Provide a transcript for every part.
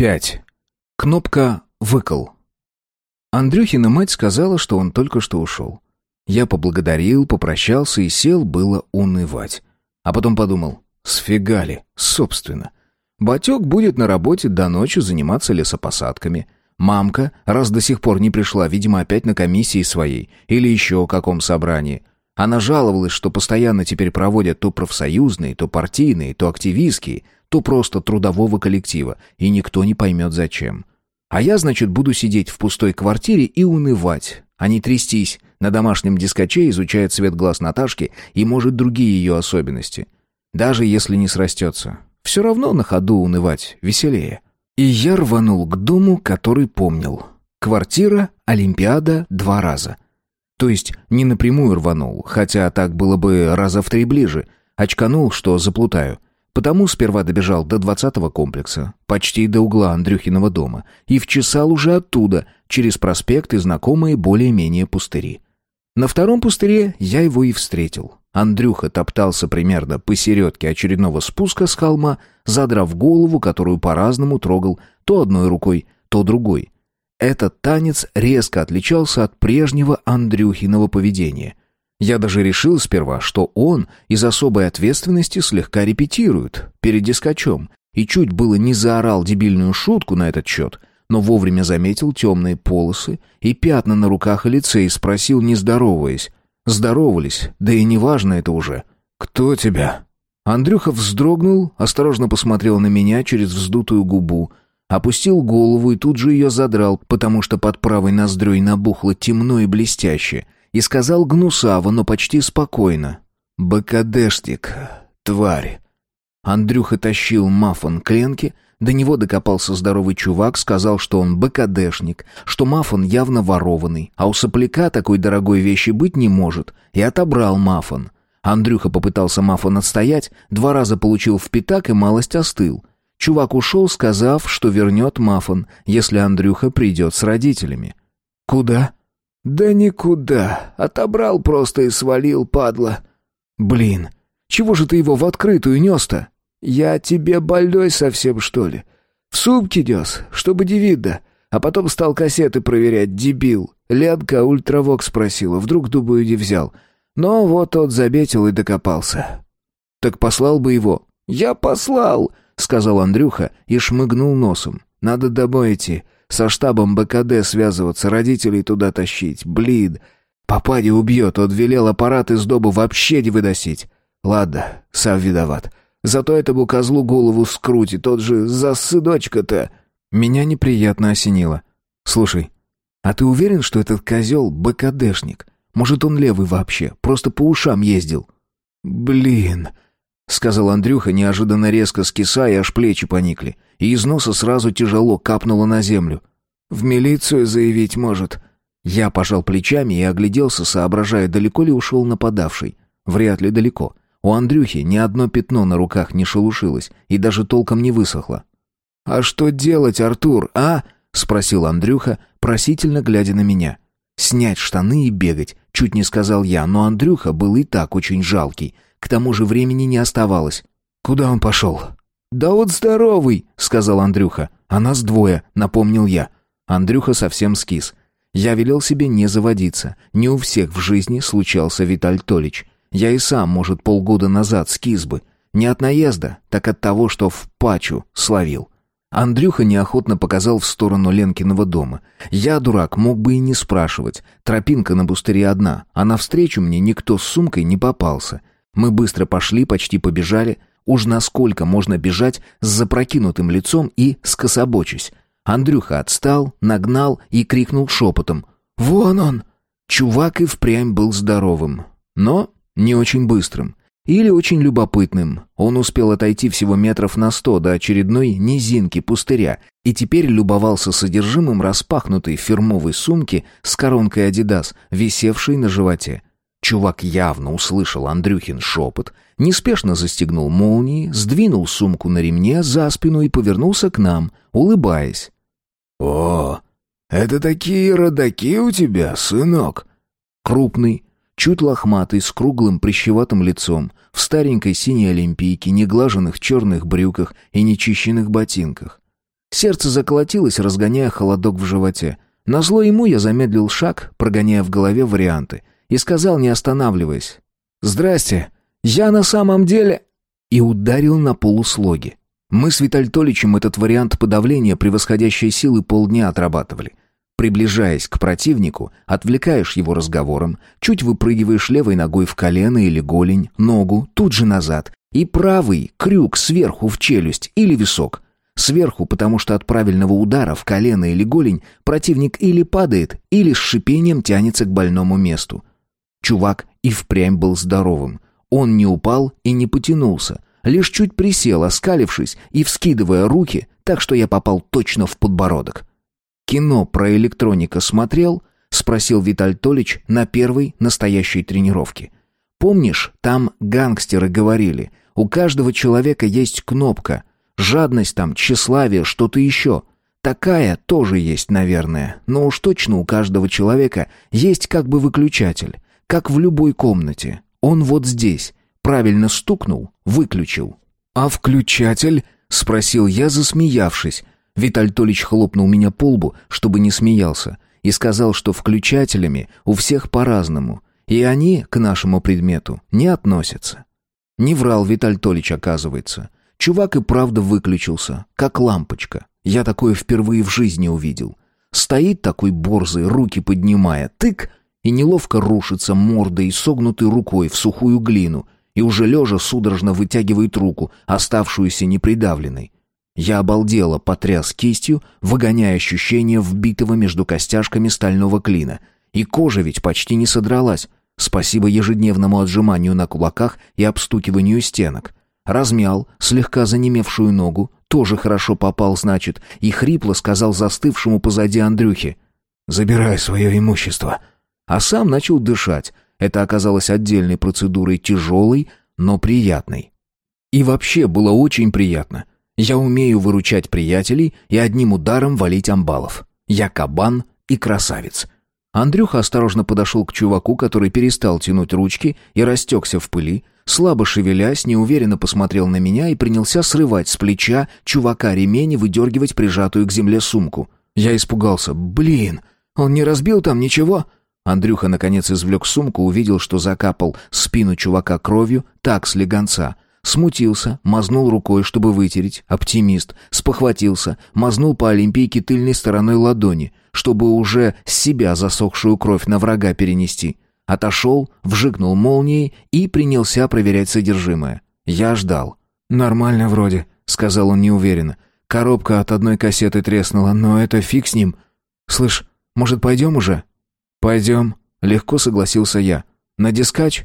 5. Кнопка «Выкол». Андрюхина мать сказала, что он только что ушел. Я поблагодарил, попрощался и сел было унывать. А потом подумал, сфигали, собственно. Батек будет на работе до ночи заниматься лесопосадками. Мамка, раз до сих пор не пришла, видимо, опять на комиссии своей или еще каком собрании. Она жаловалась, что постоянно теперь проводят то профсоюзные, то партийные, то активистские – то просто трудового коллектива, и никто не поймет зачем. А я, значит, буду сидеть в пустой квартире и унывать, а не трястись на домашнем дискоче, изучая цвет глаз Наташки и, может, другие ее особенности. Даже если не срастется. Все равно на ходу унывать веселее. И я рванул к дому, который помнил. Квартира, Олимпиада, два раза. То есть не напрямую рванул, хотя так было бы раза в три ближе. Очканул, что заплутаю. Потому сперва добежал до двадцатого комплекса, почти до угла Андрюхиного дома, и вчесал уже оттуда, через проспект и знакомые более-менее пустыри. На втором пустыре я его и встретил. Андрюха топтался примерно посередке очередного спуска с холма, задрав голову, которую по-разному трогал то одной рукой, то другой. Этот танец резко отличался от прежнего Андрюхиного поведения. Я даже решил сперва, что он из особой ответственности слегка репетирует перед дискачом, и чуть было не заорал дебильную шутку на этот счет, но вовремя заметил темные полосы и пятна на руках и лице и спросил, не здороваясь. Здоровались, да и неважно это уже. «Кто тебя?» Андрюха вздрогнул, осторожно посмотрел на меня через вздутую губу, опустил голову и тут же ее задрал, потому что под правой ноздрёй набухло темно и блестяще — и сказал гнусаво, но почти спокойно. «БКДшник, тварь». Андрюха тащил мафон к Ленке, до него докопался здоровый чувак, сказал, что он БКДшник, что мафон явно ворованный, а у сопляка такой дорогой вещи быть не может, и отобрал мафон. Андрюха попытался мафон отстоять, два раза получил в пятак и малость остыл. Чувак ушел, сказав, что вернет мафон, если Андрюха придет с родителями. «Куда?» «Да никуда. Отобрал просто и свалил, падла». «Блин, чего же ты его в открытую нес-то?» «Я тебе больной совсем, что ли? В сумке нес, чтобы девида. А потом стал кассеты проверять, дебил. Ленка ультравок спросила, вдруг, думаю, не взял. Но вот тот заметил и докопался». «Так послал бы его». «Я послал», — сказал Андрюха и шмыгнул носом. «Надо домой идти. Со штабом БКД связываться, родителей туда тащить. Блин. Папаня убьет, он велел аппарат из дома вообще не выносить. Ладно, сам виноват. Зато этому козлу голову скрутит, тот же за сыночка-то. Меня неприятно осенило. Слушай, а ты уверен, что этот козел БКДшник? Может, он левый вообще, просто по ушам ездил? Блин, сказал Андрюха, неожиданно резко скисая, аж плечи поникли, и из носа сразу тяжело капнуло на землю. «В милицию заявить может». Я пожал плечами и огляделся, соображая, далеко ли ушел нападавший. Вряд ли далеко. У Андрюхи ни одно пятно на руках не шелушилось и даже толком не высохло. «А что делать, Артур, а?» — спросил Андрюха, просительно глядя на меня. «Снять штаны и бегать», — чуть не сказал я, но Андрюха был и так очень жалкий — к тому же времени не оставалось. «Куда он пошел?» «Да вот здоровый», — сказал Андрюха. «А нас двое», — напомнил я. Андрюха совсем скис. Я велел себе не заводиться. Не у всех в жизни случался Виталь Толич. Я и сам, может, полгода назад скис бы. Не от наезда, так от того, что в пачу словил. Андрюха неохотно показал в сторону Ленкиного дома. Я, дурак, мог бы и не спрашивать. Тропинка на бустере одна, а навстречу мне никто с сумкой не попался. Мы быстро пошли, почти побежали. Уж насколько можно бежать с запрокинутым лицом и скособочись. Андрюха отстал, нагнал и крикнул шепотом. «Вон он!» Чувак и впрямь был здоровым, но не очень быстрым. Или очень любопытным. Он успел отойти всего метров на сто до очередной низинки пустыря и теперь любовался содержимым распахнутой фирмовой сумки с коронкой «Адидас», висевшей на животе. Чувак явно услышал Андрюхин шепот, неспешно застегнул молнии, сдвинул сумку на ремне за спину и повернулся к нам, улыбаясь. «О, это такие родаки у тебя, сынок!» Крупный, чуть лохматый, с круглым прищеватым лицом, в старенькой синей олимпийке, неглаженных черных брюках и нечищенных ботинках. Сердце заколотилось, разгоняя холодок в животе. Назло ему я замедлил шаг, прогоняя в голове варианты, и сказал, не останавливаясь, «Здрасте, я на самом деле...» и ударил на полуслоги. Мы с Витальтоличем этот вариант подавления превосходящей силы полдня отрабатывали. Приближаясь к противнику, отвлекаешь его разговором, чуть выпрыгиваешь левой ногой в колено или голень, ногу, тут же назад, и правый крюк сверху в челюсть или висок. Сверху, потому что от правильного удара в колено или голень противник или падает, или с шипением тянется к больному месту. Чувак и впрямь был здоровым. Он не упал и не потянулся, лишь чуть присел, оскалившись и вскидывая руки, так что я попал точно в подбородок кино про электроника смотрел?» — спросил Виталь Толич на первой настоящей тренировке. «Помнишь, там гангстеры говорили, у каждого человека есть кнопка. Жадность там, тщеславие, что-то еще. Такая тоже есть, наверное, но уж точно у каждого человека есть как бы выключатель, как в любой комнате. Он вот здесь. Правильно стукнул, выключил. «А включатель?» — спросил я, засмеявшись, Виталь Толич хлопнул меня по лбу, чтобы не смеялся, и сказал, что включателями у всех по-разному, и они к нашему предмету не относятся. Не врал Виталь Толич, оказывается. Чувак и правда выключился, как лампочка. Я такое впервые в жизни увидел. Стоит такой борзый, руки поднимая, тык, и неловко рушится мордой, согнутой рукой в сухую глину, и уже лежа судорожно вытягивает руку, оставшуюся непридавленной. Я обалдело потряс кистью, выгоняя ощущение вбитого между костяшками стального клина. И кожа ведь почти не содралась. Спасибо ежедневному отжиманию на кулаках и обстукиванию стенок. Размял слегка занемевшую ногу, тоже хорошо попал, значит, и хрипло сказал застывшему позади Андрюхе. «Забирай свое имущество». А сам начал дышать. Это оказалось отдельной процедурой тяжелой, но приятной. И вообще было очень приятно. Я умею выручать приятелей и одним ударом валить амбалов. Я кабан и красавец. Андрюха осторожно подошел к чуваку, который перестал тянуть ручки и растекся в пыли, слабо шевелясь, неуверенно посмотрел на меня и принялся срывать с плеча чувака ремень и выдергивать прижатую к земле сумку. Я испугался. «Блин, он не разбил там ничего?» Андрюха наконец извлек сумку, увидел, что закапал спину чувака кровью, так с легонца — Смутился, мазнул рукой, чтобы вытереть. Оптимист. Спохватился, мазнул по олимпийке тыльной стороной ладони, чтобы уже с себя засохшую кровь на врага перенести. Отошел, вжикнул молнией и принялся проверять содержимое. Я ждал. «Нормально вроде», — сказал он неуверенно. «Коробка от одной кассеты треснула, но это фиг с ним. Слышь, может, пойдем уже?» «Пойдем», — легко согласился я. «На дискач?»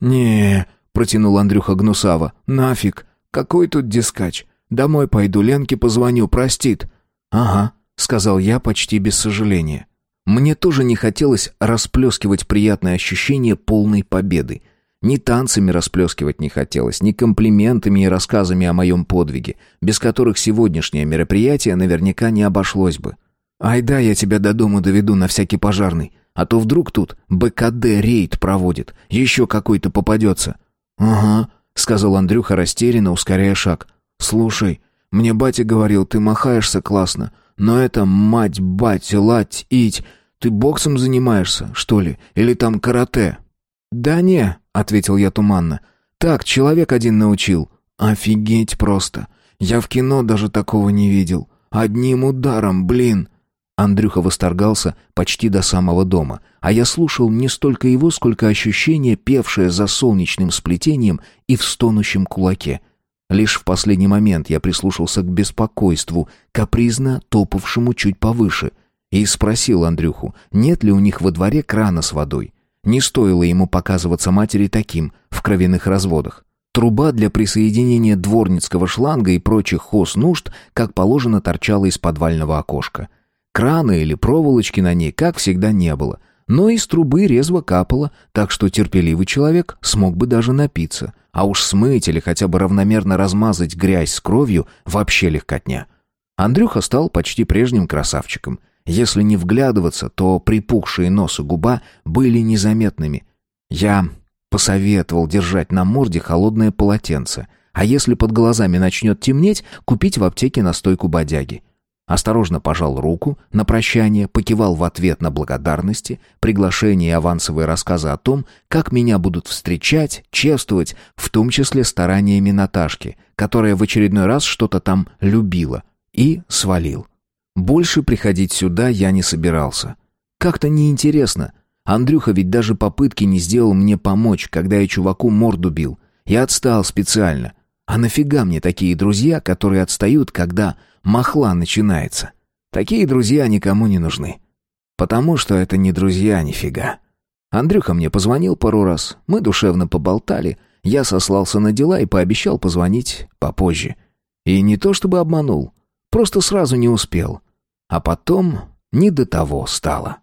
«Не, протянул Андрюха гнусаво. «Нафиг! Какой тут дискач? Домой пойду, Ленке позвоню, простит». «Ага», — сказал я почти без сожаления. Мне тоже не хотелось расплескивать приятное ощущение полной победы. Ни танцами расплескивать не хотелось, ни комплиментами и рассказами о моем подвиге, без которых сегодняшнее мероприятие наверняка не обошлось бы. «Ай да, я тебя до дома доведу на всякий пожарный, а то вдруг тут БКД рейд проводит, еще какой-то попадется. «Ага», — сказал Андрюха растерянно, ускоряя шаг. «Слушай, мне батя говорил, ты махаешься классно, но это мать, бать, лать, ить. Ты боксом занимаешься, что ли? Или там карате?» «Да не», — ответил я туманно. «Так, человек один научил». «Офигеть просто. Я в кино даже такого не видел. Одним ударом, блин». Андрюха восторгался почти до самого дома, а я слушал не столько его, сколько ощущение, певшее за солнечным сплетением и в стонущем кулаке. Лишь в последний момент я прислушался к беспокойству, капризно топавшему чуть повыше, и спросил Андрюху, нет ли у них во дворе крана с водой. Не стоило ему показываться матери таким, в кровяных разводах. Труба для присоединения дворницкого шланга и прочих хознужд, как положено, торчала из подвального окошка — Крана или проволочки на ней, как всегда, не было. Но из трубы резво капало, так что терпеливый человек смог бы даже напиться. А уж смыть или хотя бы равномерно размазать грязь с кровью вообще легкотня. Андрюха стал почти прежним красавчиком. Если не вглядываться, то припухшие нос и губа были незаметными. Я посоветовал держать на морде холодное полотенце, а если под глазами начнет темнеть, купить в аптеке настойку бодяги. Осторожно пожал руку на прощание, покивал в ответ на благодарности, приглашение и авансовые рассказы о том, как меня будут встречать, чествовать, в том числе стараниями Наташки, которая в очередной раз что-то там любила, и свалил. Больше приходить сюда я не собирался. Как-то неинтересно. Андрюха ведь даже попытки не сделал мне помочь, когда я чуваку морду бил. Я отстал специально. А нафига мне такие друзья, которые отстают, когда махла начинается. Такие друзья никому не нужны. Потому что это не друзья нифига. Андрюха мне позвонил пару раз, мы душевно поболтали, я сослался на дела и пообещал позвонить попозже. И не то чтобы обманул, просто сразу не успел. А потом не до того стало.